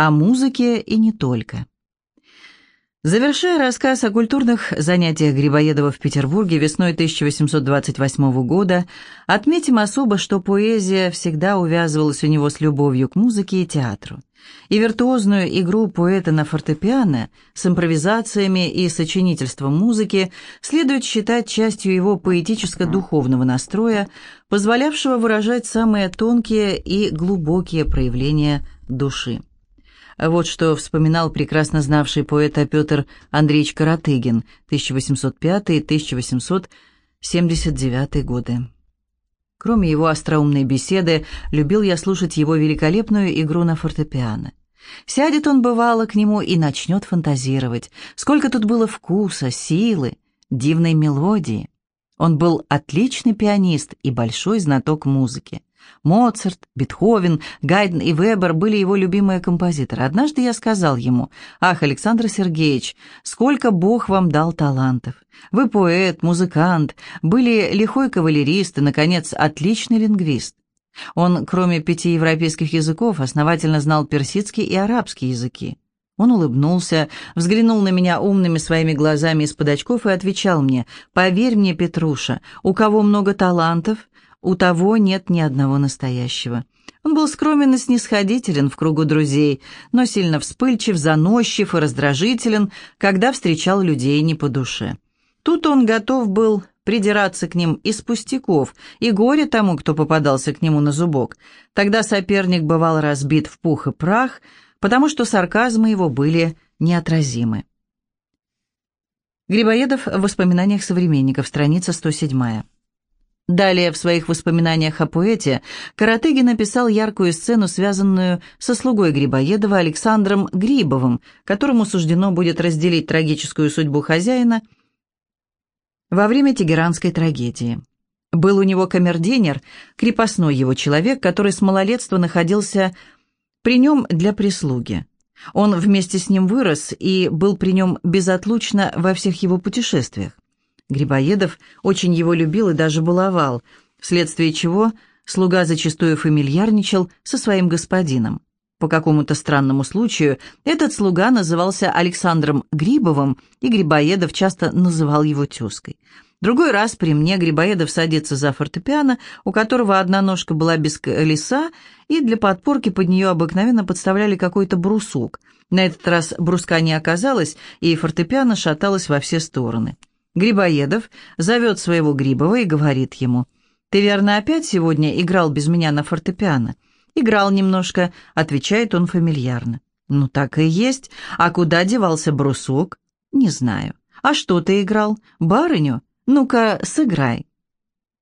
О музыке и не только. Завершая рассказ о культурных занятиях Грибоедова в Петербурге весной 1828 года, отметим особо, что поэзия всегда увязывалась у него с любовью к музыке и театру. И виртуозную игру поэта на фортепиано с импровизациями и сочинительством музыки следует считать частью его поэтическо-духовного настроя, позволявшего выражать самые тонкие и глубокие проявления души. Вот что вспоминал прекрасно знавший поэта Петр Андреевич Каратыгин, 1805-1879 годы. Кроме его остроумной беседы, любил я слушать его великолепную игру на фортепиано. Сядет он, бывало, к нему и начнет фантазировать. Сколько тут было вкуса, силы, дивной мелодии. Он был отличный пианист и большой знаток музыки. Моцарт, Бетховен, Гайден и Вебер были его любимые композиторы. Однажды я сказал ему, «Ах, Александр Сергеевич, сколько Бог вам дал талантов! Вы поэт, музыкант, были лихой кавалерист и, наконец, отличный лингвист». Он, кроме пяти европейских языков, основательно знал персидский и арабский языки. Он улыбнулся, взглянул на меня умными своими глазами из-под очков и отвечал мне, «Поверь мне, Петруша, у кого много талантов, у того нет ни одного настоящего. Он был скромен и снисходителен в кругу друзей, но сильно вспыльчив, заносчив и раздражителен, когда встречал людей не по душе. Тут он готов был придираться к ним из пустяков, и горе тому, кто попадался к нему на зубок. Тогда соперник бывал разбит в пух и прах, потому что сарказмы его были неотразимы. Грибоедов в воспоминаниях современников, страница 107. Далее в своих воспоминаниях о поэте Каратыгин написал яркую сцену, связанную со слугой Грибоедова Александром Грибовым, которому суждено будет разделить трагическую судьбу хозяина во время тегеранской трагедии. Был у него камердинер, крепостной его человек, который с малолетства находился при нем для прислуги. Он вместе с ним вырос и был при нем безотлучно во всех его путешествиях. Грибоедов очень его любил и даже баловал, вследствие чего слуга зачастую фамильярничал со своим господином. По какому-то странному случаю этот слуга назывался Александром Грибовым, и Грибоедов часто называл его тезкой. Другой раз при мне Грибоедов садится за фортепиано, у которого одна ножка была без колеса, и для подпорки под нее обыкновенно подставляли какой-то брусок. На этот раз бруска не оказалось, и фортепиано шаталось во все стороны. Грибоедов зовет своего Грибова и говорит ему, «Ты, верно, опять сегодня играл без меня на фортепиано?» «Играл немножко», — отвечает он фамильярно. «Ну, так и есть. А куда девался брусок?» «Не знаю». «А что ты играл? Барыню? Ну-ка, сыграй».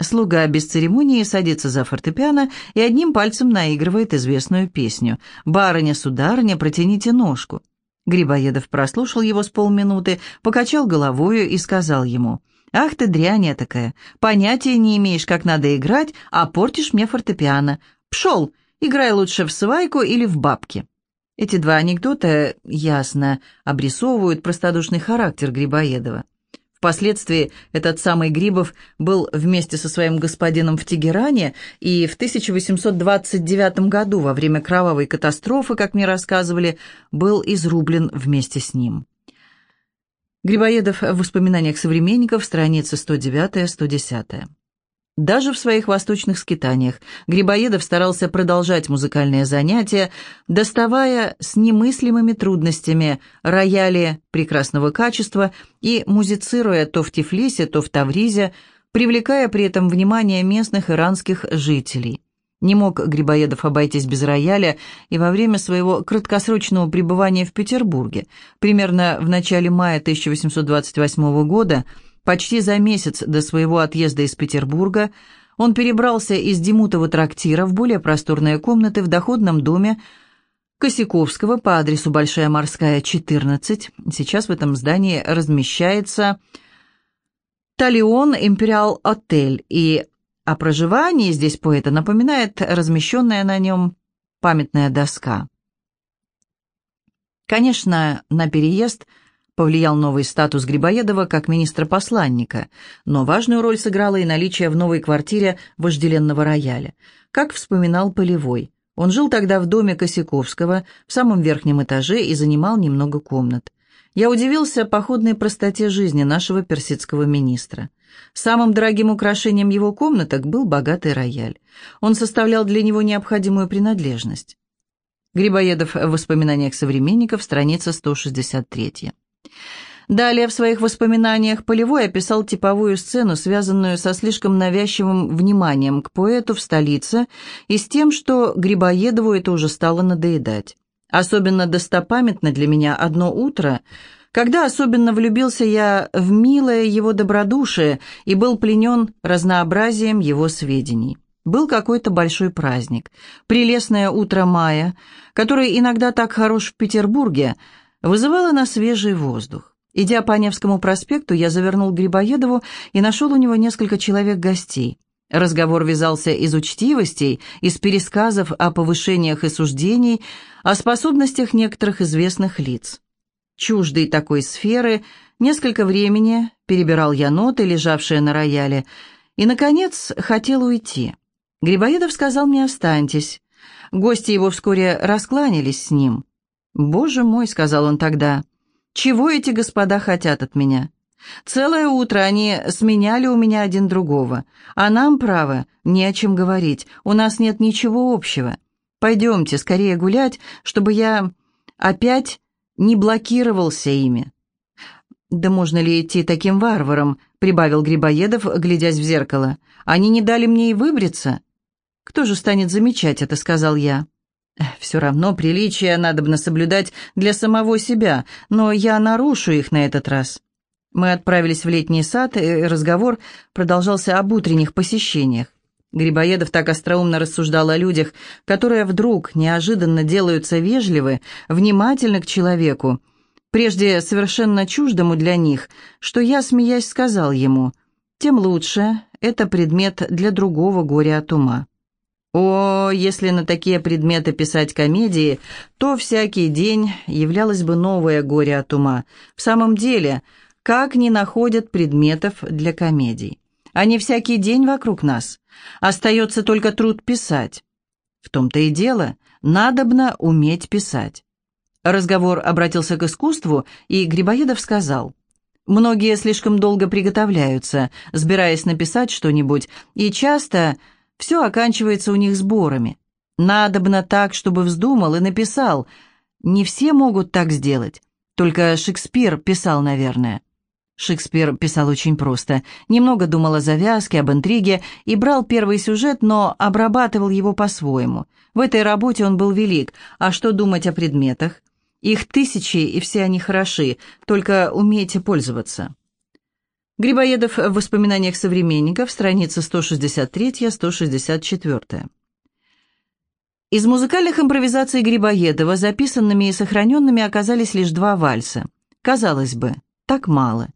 Слуга без церемонии садится за фортепиано и одним пальцем наигрывает известную песню «Барыня, сударыня, протяните ножку». Грибоедов прослушал его с полминуты, покачал головою и сказал ему, «Ах ты дрянь такая, понятия не имеешь, как надо играть, а портишь мне фортепиано. Пшел, играй лучше в свайку или в бабки». Эти два анекдота ясно обрисовывают простодушный характер Грибоедова. Впоследствии этот самый Грибов был вместе со своим господином в Тегеране, и в 1829 году, во время кровавой катастрофы, как мне рассказывали, был изрублен вместе с ним. Грибоедов в воспоминаниях современников, страница 109-110. Даже в своих восточных скитаниях Грибоедов старался продолжать музыкальные занятия, доставая с немыслимыми трудностями рояли прекрасного качества и музицируя то в Тифлисе, то в Тавризе, привлекая при этом внимание местных иранских жителей. Не мог Грибоедов обойтись без рояля и во время своего краткосрочного пребывания в Петербурге, примерно в начале мая 1828 года, Почти за месяц до своего отъезда из Петербурга он перебрался из Демутова трактира в более просторные комнаты в доходном доме Косяковского по адресу Большая Морская, 14. Сейчас в этом здании размещается Талион Империал Отель, и о проживании здесь поэта напоминает размещенная на нем памятная доска. Конечно, на переезд – повлиял новый статус Грибоедова как министра-посланника, но важную роль сыграло и наличие в новой квартире вожделенного рояля. Как вспоминал Полевой, Он жил тогда в доме Косяковского, в самом верхнем этаже, и занимал немного комнат. Я удивился походной простоте жизни нашего персидского министра. Самым дорогим украшением его комнаток был богатый рояль. Он составлял для него необходимую принадлежность. Грибоедов в воспоминаниях современников, страница 163. Далее в своих воспоминаниях Полевой описал типовую сцену, связанную со слишком навязчивым вниманием к поэту в столице и с тем, что Грибоедову это уже стало надоедать. Особенно достопамятно для меня одно утро, когда особенно влюбился я в милое его добродушие и был пленен разнообразием его сведений. Был какой-то большой праздник, прелестное утро мая, который иногда так хорош в Петербурге, вызывало на свежий воздух. Идя по Невскому проспекту, я завернул к Грибоедову и нашел у него несколько человек-гостей. Разговор вязался из учтивостей, из пересказов о повышениях и суждений, о способностях некоторых известных лиц. Чуждый такой сферы, несколько времени перебирал я ноты, лежавшие на рояле, и, наконец, хотел уйти. Грибоедов сказал мне «останьтесь». Гости его вскоре раскланялись с ним. «Боже мой», — сказал он тогда, — чего эти господа хотят от меня? Целое утро они сменяли у меня один другого, а нам, право, не о чем говорить, у нас нет ничего общего. Пойдемте скорее гулять, чтобы я опять не блокировался ими». «Да можно ли идти таким варваром?» — прибавил Грибоедов, глядясь в зеркало. «Они не дали мне и выбриться». «Кто же станет замечать это?» — сказал я. Все равно приличия надобно соблюдать для самого себя, но я нарушу их на этот раз. Мы отправились в летний сад, и разговор продолжался об утренних посещениях. Грибоедов так остроумно рассуждал о людях, которые вдруг неожиданно делаются вежливы, внимательны к человеку, прежде совершенно чуждому для них, что я, смеясь, сказал ему, «Тем лучше, это предмет для другого горя от ума». О, если на такие предметы писать комедии, то всякий день являлось бы новое горе от ума. В самом деле, как не находят предметов для комедий? Они всякий день вокруг нас. Остается только труд писать. В том-то и дело, надобно уметь писать. Разговор обратился к искусству, и Грибоедов сказал, «Многие слишком долго приготовляются, сбираясь написать что-нибудь, и часто все оканчивается у них сборами. Надобно так, чтобы вздумал и написал. Не все могут так сделать. Только Шекспир писал, наверное. Шекспир писал очень просто. Немного думал о завязке, об интриге и брал первый сюжет, но обрабатывал его по-своему. В этой работе он был велик. А что думать о предметах? Их тысячи, и все они хороши, только умейте пользоваться. Грибоедов в воспоминаниях современников, страница 163-164. Из музыкальных импровизаций Грибоедова записанными и сохраненными оказались лишь два вальса. Казалось бы, так мало.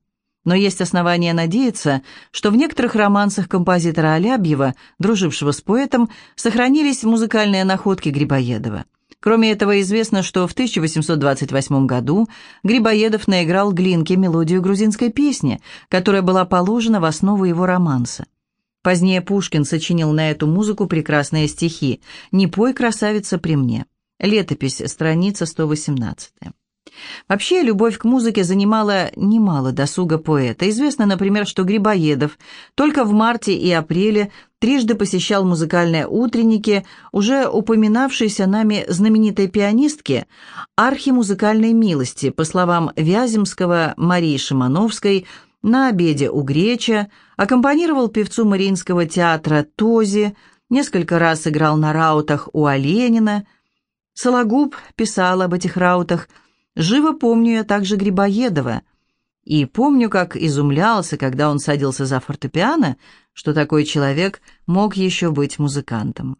Но есть основания надеяться, что в некоторых романсах композитора Алябьева, дружившего с поэтом, сохранились музыкальные находки Грибоедова – Кроме этого, известно, что в 1828 году Грибоедов наиграл Глинке мелодию грузинской песни, которая была положена в основу его романса. Позднее Пушкин сочинил на эту музыку прекрасные стихи «Не пой, красавица, при мне». Летопись, страница 118. Вообще, любовь к музыке занимала немало досуга поэта. Известно, например, что Грибоедов только в марте и апреле трижды посещал музыкальные утренники уже упоминавшейся нами знаменитой пианистки архимузыкальной милости, по словам Вяземского Марии Шимановской, на обеде у Греча, аккомпанировал певцу Мариинского театра Този, несколько раз играл на раутах у Оленина. Сологуб писал об этих раутах – Живо помню я также Грибоедова. И помню, как изумлялся, когда он садился за фортепиано, что такой человек мог еще быть музыкантом.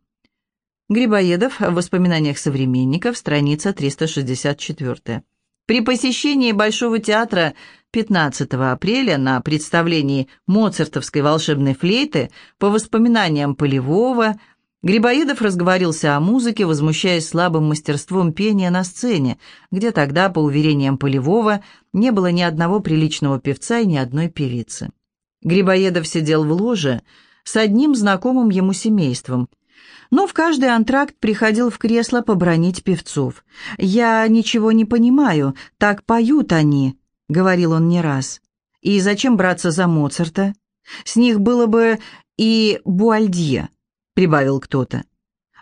Грибоедов в воспоминаниях современников, страница 364. При посещении Большого театра 15 апреля на представлении моцартовской волшебной флейты по воспоминаниям Полевого Грибоедов разговорился о музыке, возмущаясь слабым мастерством пения на сцене, где тогда, по уверениям Полевого, не было ни одного приличного певца и ни одной певицы. Грибоедов сидел в ложе с одним знакомым ему семейством. но в каждый антракт приходил в кресло побронить певцов. «Я ничего не понимаю, так поют они», — говорил он не раз. «И зачем браться за Моцарта? С них было бы и Буальдье», — прибавил кто-то.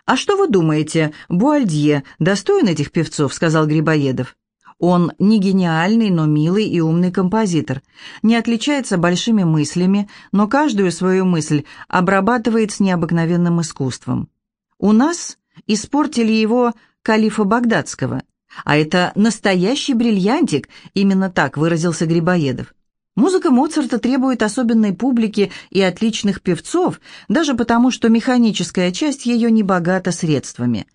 «А что вы думаете, Буальдье достоин этих певцов?» — сказал Грибоедов. Он не гениальный, но милый и умный композитор. Не отличается большими мыслями, но каждую свою мысль обрабатывает с необыкновенным искусством. У нас испортили его калифа Багдадского. А это настоящий бриллиантик, именно так выразился Грибоедов. Музыка Моцарта требует особенной публики и отличных певцов, даже потому, что механическая часть ее не богата средствами.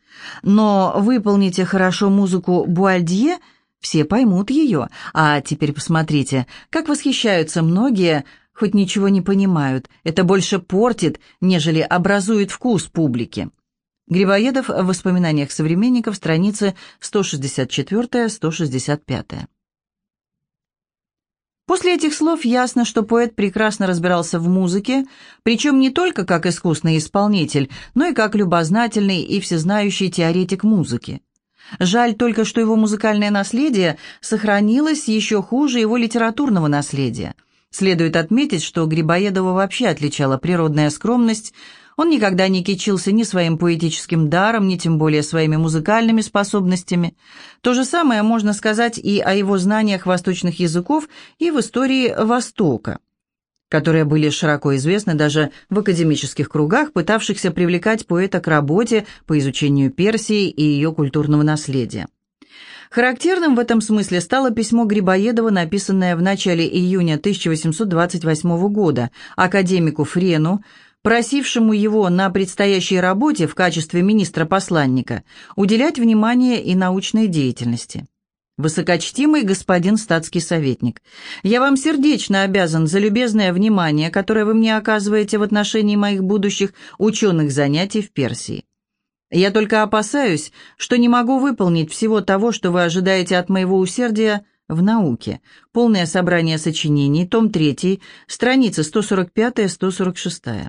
Но выполните хорошо музыку Буальдье – все поймут ее. А теперь посмотрите, как восхищаются многие, хоть ничего не понимают. Это больше портит, нежели образует вкус публики. Грибоедов в воспоминаниях современников, страницы 164-165. После этих слов ясно, что поэт прекрасно разбирался в музыке, причем не только как искусный исполнитель, но и как любознательный и всезнающий теоретик музыки. Жаль только, что его музыкальное наследие сохранилось еще хуже его литературного наследия. Следует отметить, что Грибоедова вообще отличала природная скромность, он никогда не кичился ни своим поэтическим даром, ни тем более своими музыкальными способностями. То же самое можно сказать и о его знаниях восточных языков и в истории Востока которые были широко известны даже в академических кругах, пытавшихся привлекать поэта к работе по изучению Персии и ее культурного наследия. Характерным в этом смысле стало письмо Грибоедова, написанное в начале июня 1828 года академику Френу, просившему его на предстоящей работе в качестве министра-посланника уделять внимание и научной деятельности. Высокочтимый господин статский советник, я вам сердечно обязан за любезное внимание, которое вы мне оказываете в отношении моих будущих ученых занятий в Персии. Я только опасаюсь, что не могу выполнить всего того, что вы ожидаете от моего усердия в науке. Полное собрание сочинений, том 3, страницы 145-146.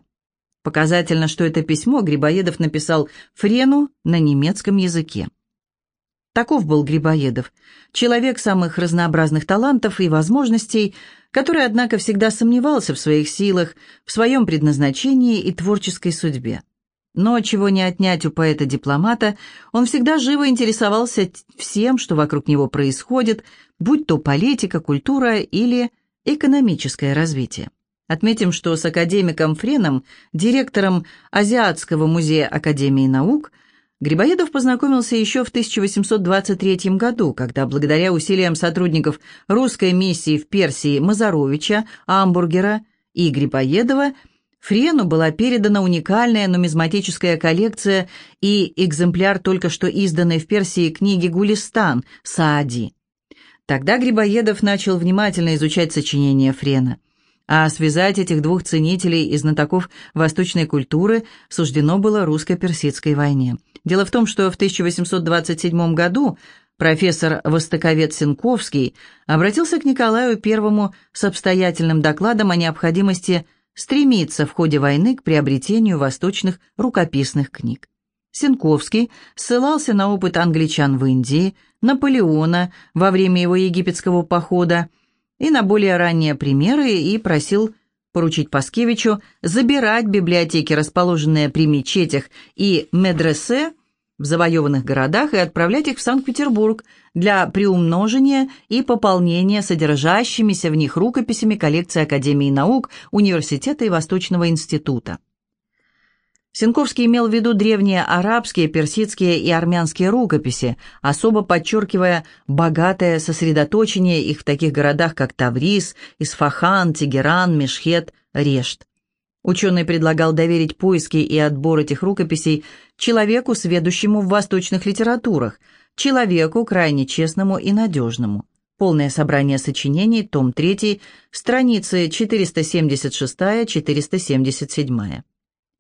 Показательно, что это письмо Грибоедов написал Френу на немецком языке. Таков был Грибоедов, человек самых разнообразных талантов и возможностей, который, однако, всегда сомневался в своих силах, в своем предназначении и творческой судьбе. Но чего не отнять у поэта-дипломата, он всегда живо интересовался всем, что вокруг него происходит, будь то политика, культура или экономическое развитие. Отметим, что с академиком Френом, директором Азиатского музея Академии наук – Грибоедов познакомился еще в 1823 году, когда благодаря усилиям сотрудников русской миссии в Персии Мазаровича, Амбургера и Грибоедова Френу была передана уникальная нумизматическая коллекция и экземпляр только что изданной в Персии книги «Гулистан» Саади. Тогда Грибоедов начал внимательно изучать сочинения Френа – а связать этих двух ценителей и знатоков восточной культуры суждено было русско-персидской войне. Дело в том, что в 1827 году профессор-востоковед Сенковский обратился к Николаю I с обстоятельным докладом о необходимости стремиться в ходе войны к приобретению восточных рукописных книг. Сенковский ссылался на опыт англичан в Индии, Наполеона во время его египетского похода, и на более ранние примеры и просил поручить Паскевичу забирать библиотеки, расположенные при мечетях и медресе в завоеванных городах, и отправлять их в Санкт-Петербург для приумножения и пополнения содержащимися в них рукописями коллекции Академии наук, Университета и Восточного института. Сенковский имел в виду древние арабские, персидские и армянские рукописи, особо подчеркивая богатое сосредоточение их в таких городах, как Таврис, Исфахан, Тегеран, Мешхет, Решт. Ученый предлагал доверить поиски и отбор этих рукописей человеку, сведущему в восточных литературах, человеку крайне честному и надежному. Полное собрание сочинений, том 3, страницы 476-477.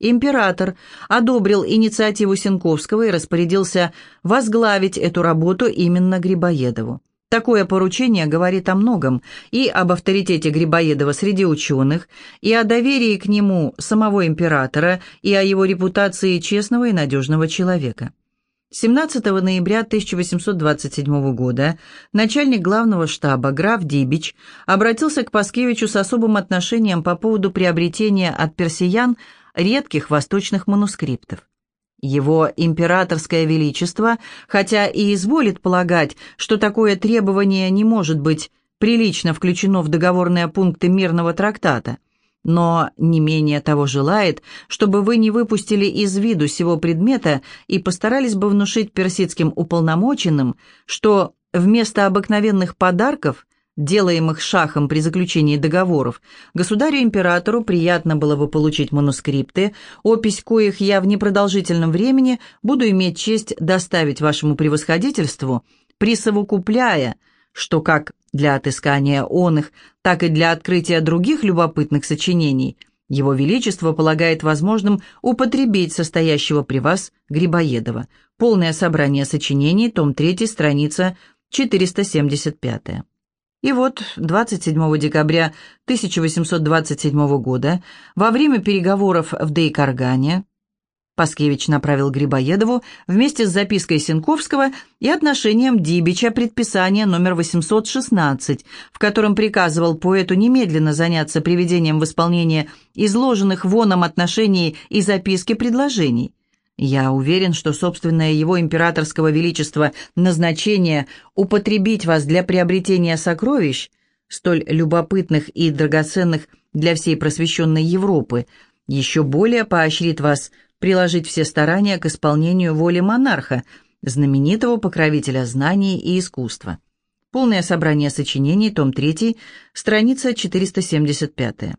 Император одобрил инициативу Сенковского и распорядился возглавить эту работу именно Грибоедову. Такое поручение говорит о многом, и об авторитете Грибоедова среди ученых, и о доверии к нему самого императора, и о его репутации честного и надежного человека. 17 ноября 1827 года начальник главного штаба граф Дибич обратился к Паскевичу с особым отношением по поводу приобретения от персиян редких восточных манускриптов. Его императорское величество, хотя и изволит полагать, что такое требование не может быть прилично включено в договорные пункты мирного трактата, но не менее того желает, чтобы вы не выпустили из виду сего предмета и постарались бы внушить персидским уполномоченным, что вместо обыкновенных подарков делаемых шахом при заключении договоров, государю-императору приятно было бы получить манускрипты, опись коих я в непродолжительном времени буду иметь честь доставить вашему превосходительству, присовокупляя, что как для отыскания он их, так и для открытия других любопытных сочинений его Величество полагает возможным употребить состоящего при вас Грибоедова. Полное собрание сочинений, том 3, страница 475. И вот 27 декабря 1827 года, во время переговоров в Дейкаргане, Паскевич направил Грибоедову вместе с запиской Сенковского и отношением Дибича предписание номер 816, в котором приказывал поэту немедленно заняться приведением в исполнение изложенных воном отношений и записки предложений. Я уверен, что собственное его императорского величества назначение употребить вас для приобретения сокровищ, столь любопытных и драгоценных для всей просвещенной Европы, еще более поощрит вас приложить все старания к исполнению воли монарха, знаменитого покровителя знаний и искусства. Полное собрание сочинений, том 3, страница 475.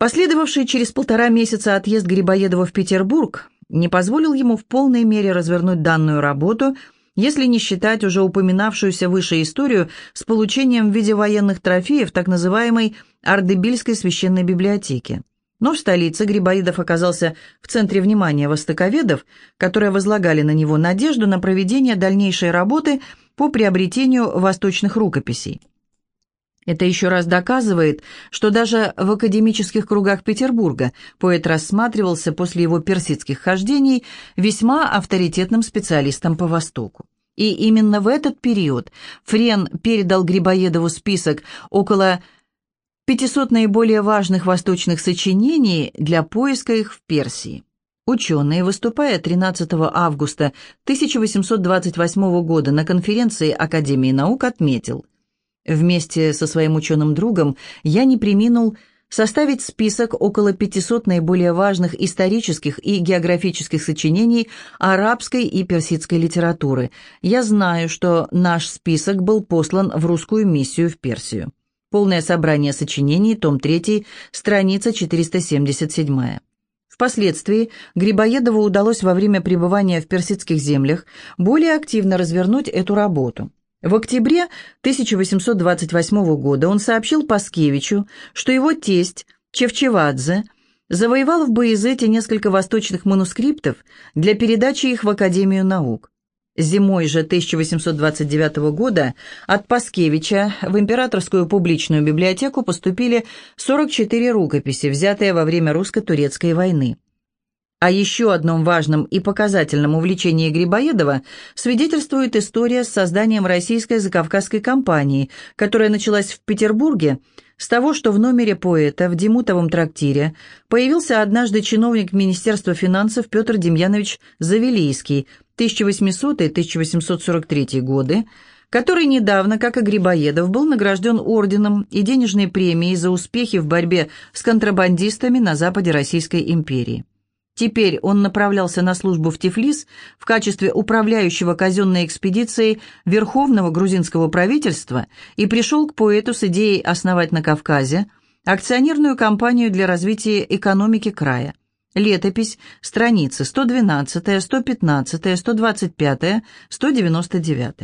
Последовавший через полтора месяца отъезд Грибоедова в Петербург не позволил ему в полной мере развернуть данную работу, если не считать уже упоминавшуюся выше историю с получением в виде военных трофеев так называемой Ардебильской священной библиотеки. Но в столице Грибоедов оказался в центре внимания востоковедов, которые возлагали на него надежду на проведение дальнейшей работы по приобретению восточных рукописей. Это еще раз доказывает, что даже в академических кругах Петербурга поэт рассматривался после его персидских хождений весьма авторитетным специалистом по Востоку. И именно в этот период Френ передал Грибоедову список около 500 наиболее важных восточных сочинений для поиска их в Персии. Ученый, выступая 13 августа 1828 года на конференции Академии наук, отметил – Вместе со своим ученым другом я не приминул составить список около 500 наиболее важных исторических и географических сочинений арабской и персидской литературы. Я знаю, что наш список был послан в русскую миссию в Персию. Полное собрание сочинений, том 3, страница 477. Впоследствии Грибоедову удалось во время пребывания в персидских землях более активно развернуть эту работу. В октябре 1828 года он сообщил Паскевичу, что его тесть Чевчевадзе завоевал в Боязете несколько восточных манускриптов для передачи их в Академию наук. Зимой же 1829 года от Паскевича в Императорскую публичную библиотеку поступили 44 рукописи, взятые во время русско-турецкой войны. О еще одном важном и показательном увлечении Грибоедова свидетельствует история с созданием российской закавказской компании, которая началась в Петербурге с того, что в номере поэта в Демутовом трактире появился однажды чиновник Министерства финансов Петр Демьянович Завелийский, 1800-1843 годы, который недавно, как и Грибоедов, был награжден орденом и денежной премией за успехи в борьбе с контрабандистами на западе Российской империи. Теперь он направлялся на службу в Тифлис в качестве управляющего казенной экспедицией Верховного грузинского правительства и пришел к поэту с идеей основать на Кавказе акционерную компанию для развития экономики края. Летопись, страницы 112, 115, 125, 199.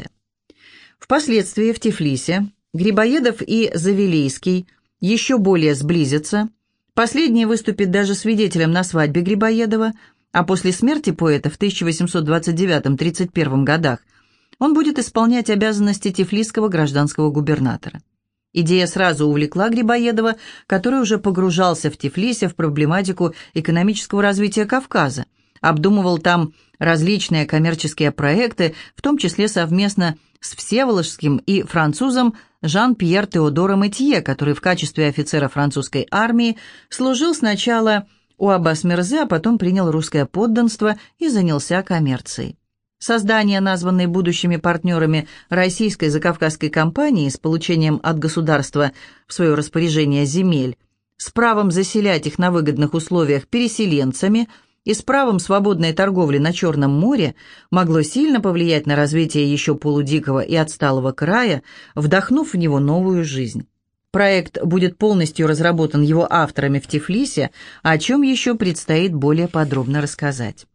Впоследствии в Тифлисе Грибоедов и Завелийский еще более сблизятся – Последний выступит даже свидетелем на свадьбе Грибоедова, а после смерти поэта в 1829-31 годах он будет исполнять обязанности тифлисского гражданского губернатора. Идея сразу увлекла Грибоедова, который уже погружался в Тифлисе в проблематику экономического развития Кавказа, обдумывал там различные коммерческие проекты, в том числе совместно с всеволожским и французом Жан-Пьер Теодором Этье, который в качестве офицера французской армии служил сначала у Аббас Мирзе, а потом принял русское подданство и занялся коммерцией. Создание названной будущими партнерами российской закавказской компании с получением от государства в свое распоряжение земель, с правом заселять их на выгодных условиях переселенцами и с правом свободной торговли на Черном море могло сильно повлиять на развитие еще полудикого и отсталого края, вдохнув в него новую жизнь. Проект будет полностью разработан его авторами в Тифлисе, о чем еще предстоит более подробно рассказать.